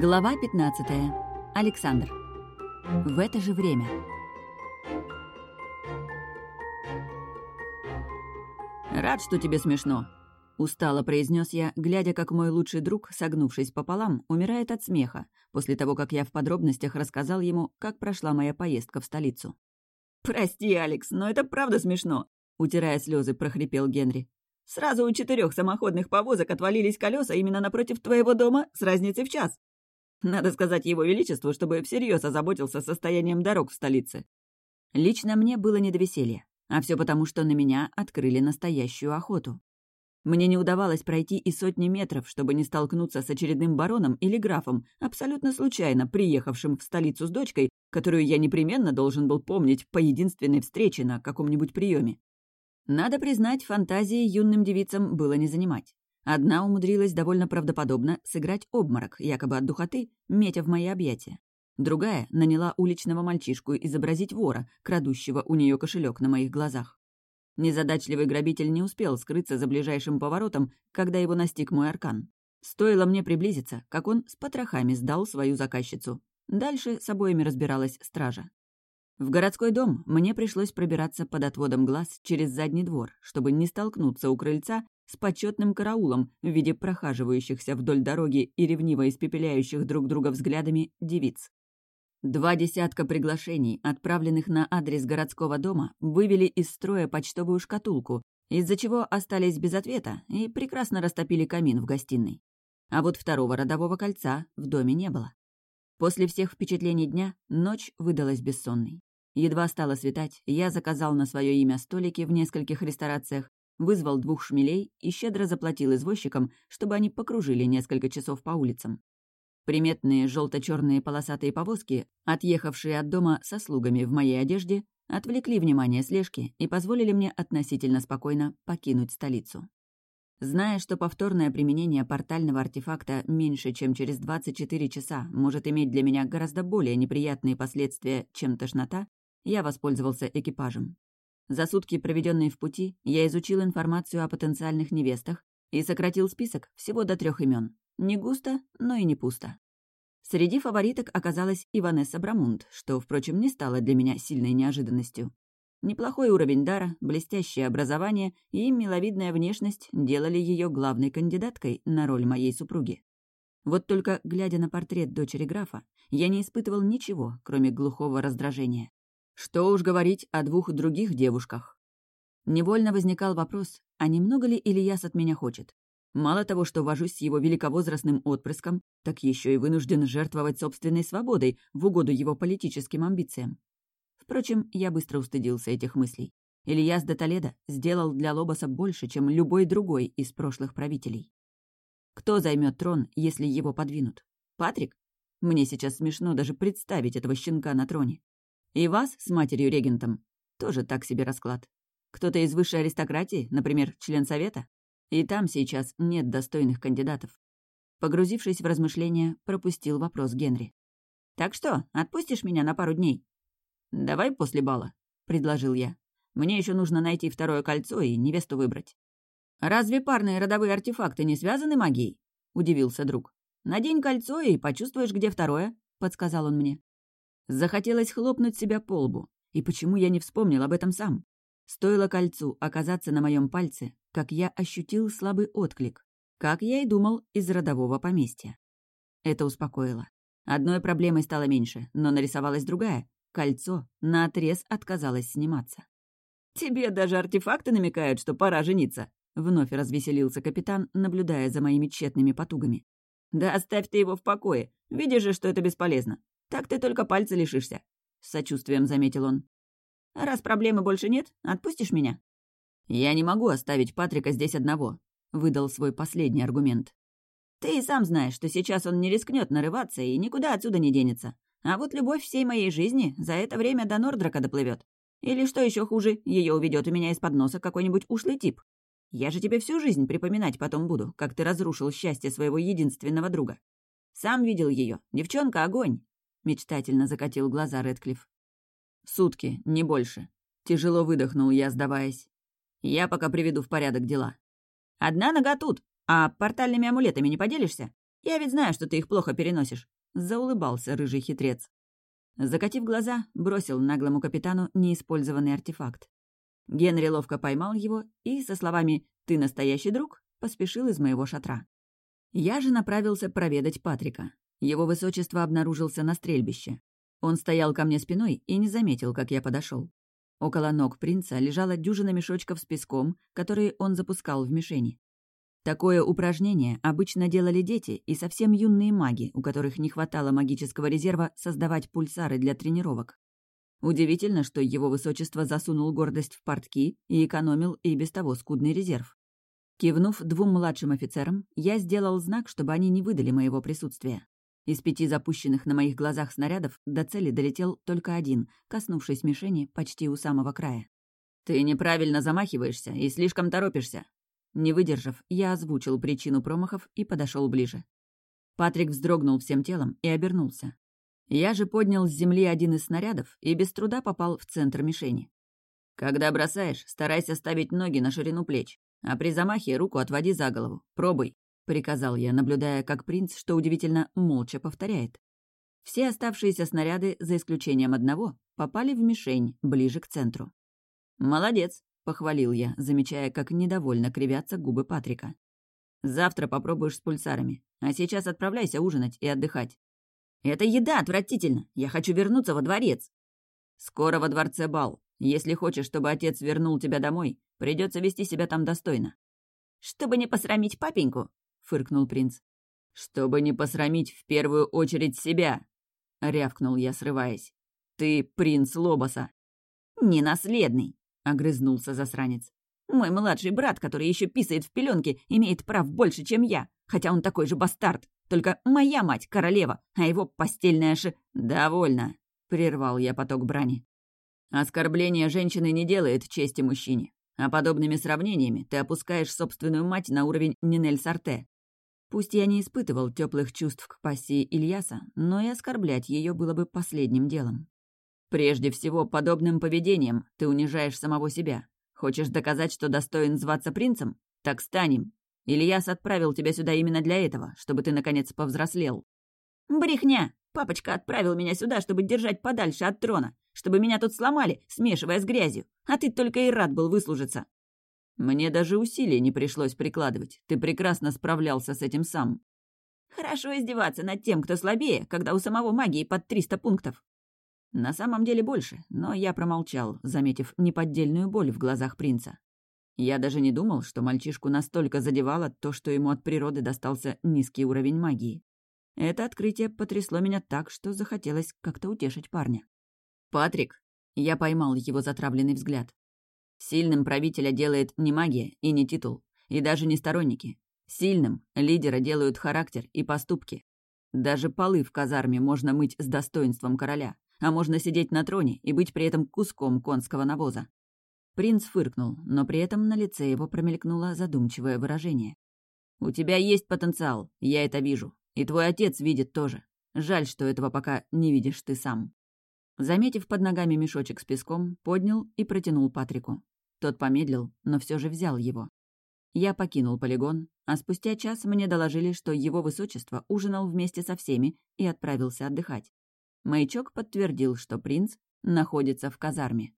Глава 15. Александр. В это же время. «Рад, что тебе смешно», — устало произнес я, глядя, как мой лучший друг, согнувшись пополам, умирает от смеха, после того, как я в подробностях рассказал ему, как прошла моя поездка в столицу. «Прости, Алекс, но это правда смешно», — утирая слезы, прохрипел Генри. «Сразу у четырех самоходных повозок отвалились колеса именно напротив твоего дома с разницей в час. Надо сказать его величеству, чтобы всерьез озаботился состоянием дорог в столице. Лично мне было не до веселья, а все потому, что на меня открыли настоящую охоту. Мне не удавалось пройти и сотни метров, чтобы не столкнуться с очередным бароном или графом, абсолютно случайно приехавшим в столицу с дочкой, которую я непременно должен был помнить по единственной встрече на каком-нибудь приеме. Надо признать, фантазии юным девицам было не занимать. Одна умудрилась довольно правдоподобно сыграть обморок, якобы от духоты, метя в мои объятия. Другая наняла уличного мальчишку изобразить вора, крадущего у нее кошелек на моих глазах. Незадачливый грабитель не успел скрыться за ближайшим поворотом, когда его настиг мой аркан. Стоило мне приблизиться, как он с потрохами сдал свою заказчицу. Дальше с обоими разбиралась стража. В городской дом мне пришлось пробираться под отводом глаз через задний двор, чтобы не столкнуться у крыльца с почетным караулом в виде прохаживающихся вдоль дороги и ревниво испепеляющих друг друга взглядами девиц. Два десятка приглашений, отправленных на адрес городского дома, вывели из строя почтовую шкатулку, из-за чего остались без ответа и прекрасно растопили камин в гостиной. А вот второго родового кольца в доме не было. После всех впечатлений дня ночь выдалась бессонной. Едва стало светать, я заказал на свое имя столики в нескольких ресторациях вызвал двух шмелей и щедро заплатил извозчикам, чтобы они покружили несколько часов по улицам. Приметные желто-черные полосатые повозки, отъехавшие от дома со слугами в моей одежде, отвлекли внимание слежки и позволили мне относительно спокойно покинуть столицу. Зная, что повторное применение портального артефакта меньше, чем через 24 часа может иметь для меня гораздо более неприятные последствия, чем тошнота, я воспользовался экипажем. За сутки, проведенные в пути, я изучил информацию о потенциальных невестах и сократил список всего до трех имен. Не густо, но и не пусто. Среди фавориток оказалась Иванесса Брамунд, что, впрочем, не стало для меня сильной неожиданностью. Неплохой уровень дара, блестящее образование и миловидная внешность делали ее главной кандидаткой на роль моей супруги. Вот только, глядя на портрет дочери графа, я не испытывал ничего, кроме глухого раздражения. Что уж говорить о двух других девушках. Невольно возникал вопрос, а немного ли Ильяс от меня хочет? Мало того, что вожусь с его великовозрастным отпрыском, так еще и вынужден жертвовать собственной свободой в угоду его политическим амбициям. Впрочем, я быстро устыдился этих мыслей. Ильяс де Толедо сделал для Лобоса больше, чем любой другой из прошлых правителей. Кто займет трон, если его подвинут? Патрик? Мне сейчас смешно даже представить этого щенка на троне. И вас с матерью-регентом тоже так себе расклад. Кто-то из высшей аристократии, например, член совета? И там сейчас нет достойных кандидатов. Погрузившись в размышления, пропустил вопрос Генри. «Так что, отпустишь меня на пару дней?» «Давай после бала», — предложил я. «Мне еще нужно найти второе кольцо и невесту выбрать». «Разве парные родовые артефакты не связаны магией?» — удивился друг. «Надень кольцо и почувствуешь, где второе», — подсказал он мне. Захотелось хлопнуть себя по лбу. И почему я не вспомнил об этом сам? Стоило кольцу оказаться на моем пальце, как я ощутил слабый отклик, как я и думал, из родового поместья. Это успокоило. Одной проблемой стало меньше, но нарисовалась другая. Кольцо наотрез отказалось сниматься. «Тебе даже артефакты намекают, что пора жениться», — вновь развеселился капитан, наблюдая за моими тщетными потугами. «Да оставь ты его в покое. Видишь же, что это бесполезно. Так ты только пальца лишишься», — с сочувствием заметил он. «Раз проблемы больше нет, отпустишь меня?» «Я не могу оставить Патрика здесь одного», — выдал свой последний аргумент. «Ты и сам знаешь, что сейчас он не рискнет нарываться и никуда отсюда не денется. А вот любовь всей моей жизни за это время до Нордрака доплывет. Или, что еще хуже, ее уведет у меня из-под носа какой-нибудь ушлый тип. Я же тебе всю жизнь припоминать потом буду, как ты разрушил счастье своего единственного друга. Сам видел ее, девчонка огонь, — мечтательно закатил глаза Редклифф. «Сутки, не больше». Тяжело выдохнул я, сдаваясь. «Я пока приведу в порядок дела». «Одна нога тут, а портальными амулетами не поделишься? Я ведь знаю, что ты их плохо переносишь», — заулыбался рыжий хитрец. Закатив глаза, бросил наглому капитану неиспользованный артефакт. Генри ловко поймал его и, со словами «ты настоящий друг», поспешил из моего шатра. Я же направился проведать Патрика. Его высочество обнаружился на стрельбище. Он стоял ко мне спиной и не заметил, как я подошел. Около ног принца лежала дюжина мешочков с песком, которые он запускал в мишени. Такое упражнение обычно делали дети и совсем юные маги, у которых не хватало магического резерва создавать пульсары для тренировок. Удивительно, что его высочество засунул гордость в портки и экономил и без того скудный резерв. Кивнув двум младшим офицерам, я сделал знак, чтобы они не выдали моего присутствия. Из пяти запущенных на моих глазах снарядов до цели долетел только один, коснувшись мишени почти у самого края. «Ты неправильно замахиваешься и слишком торопишься». Не выдержав, я озвучил причину промахов и подошел ближе. Патрик вздрогнул всем телом и обернулся. Я же поднял с земли один из снарядов и без труда попал в центр мишени. «Когда бросаешь, старайся ставить ноги на ширину плеч, а при замахе руку отводи за голову. Пробуй». — приказал я, наблюдая, как принц, что удивительно, молча повторяет. Все оставшиеся снаряды, за исключением одного, попали в мишень, ближе к центру. «Молодец», — похвалил я, замечая, как недовольно кривятся губы Патрика. «Завтра попробуешь с пульсарами, а сейчас отправляйся ужинать и отдыхать». «Это еда отвратительно! Я хочу вернуться во дворец!» «Скоро во дворце бал. Если хочешь, чтобы отец вернул тебя домой, придется вести себя там достойно». «Чтобы не посрамить папеньку?» — фыркнул принц. «Чтобы не посрамить в первую очередь себя!» — рявкнул я, срываясь. «Ты принц Лобоса!» «Ненаследный!» — огрызнулся засранец. «Мой младший брат, который еще писает в пеленке, имеет прав больше, чем я, хотя он такой же бастард. Только моя мать — королева, а его постельная ши...» «Довольно!» — прервал я поток брани. «Оскорбление женщины не делает чести мужчине, а подобными сравнениями ты опускаешь собственную мать на уровень Нинель Сарте. Пусть я не испытывал теплых чувств к пассии Ильяса, но и оскорблять ее было бы последним делом. Прежде всего, подобным поведением ты унижаешь самого себя. Хочешь доказать, что достоин зваться принцем? Так станем. Ильяс отправил тебя сюда именно для этого, чтобы ты, наконец, повзрослел. Брехня! Папочка отправил меня сюда, чтобы держать подальше от трона, чтобы меня тут сломали, смешивая с грязью, а ты только и рад был выслужиться. Мне даже усилий не пришлось прикладывать. Ты прекрасно справлялся с этим сам. Хорошо издеваться над тем, кто слабее, когда у самого магии под 300 пунктов. На самом деле больше, но я промолчал, заметив неподдельную боль в глазах принца. Я даже не думал, что мальчишку настолько задевало то, что ему от природы достался низкий уровень магии. Это открытие потрясло меня так, что захотелось как-то утешить парня. «Патрик!» — я поймал его затравленный взгляд. Сильным правителя делает не магия и не титул, и даже не сторонники. Сильным лидера делают характер и поступки. Даже полы в казарме можно мыть с достоинством короля, а можно сидеть на троне и быть при этом куском конского навоза. Принц фыркнул, но при этом на лице его промелькнуло задумчивое выражение. «У тебя есть потенциал, я это вижу. И твой отец видит тоже. Жаль, что этого пока не видишь ты сам». Заметив под ногами мешочек с песком, поднял и протянул Патрику. Тот помедлил, но все же взял его. Я покинул полигон, а спустя час мне доложили, что его высочество ужинал вместе со всеми и отправился отдыхать. Маячок подтвердил, что принц находится в казарме.